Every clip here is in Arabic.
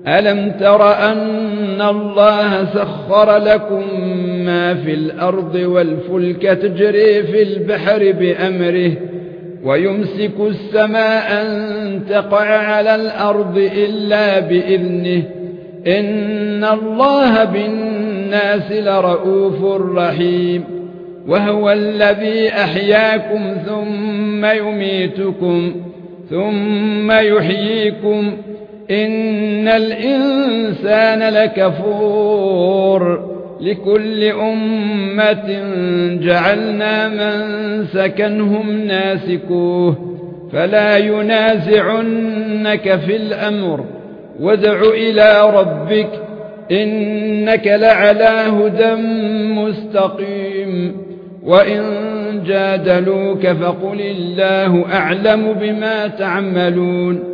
ألم تر أن الله سخر لكم ما في الأرض والفلك تجري في البحر بأمره ويمسك السماء أن تقع على الأرض إلا بإذنه إن الله بالناس لرؤوف رحيم وهو الذي أحياكم ثم يميتكم ثم يحييكم ان الانسان لكفور لكل امه جعلنا من سكنهم ناسكوه فلا ينازعنك في الامر وادع إلى ربك انك لعلى هدى مستقيم وان جادلوك فقل الله اعلم بما تعملون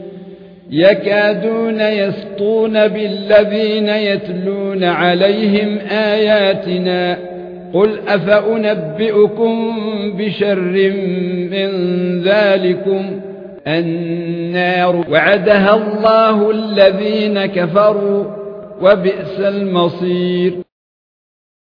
يكادون يسطون بالذين يتلون عليهم آياتنا قل أفأنبئكم بشر من ذلكم النار وعدها الله الذين كفروا وبئس المصير